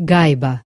gaiba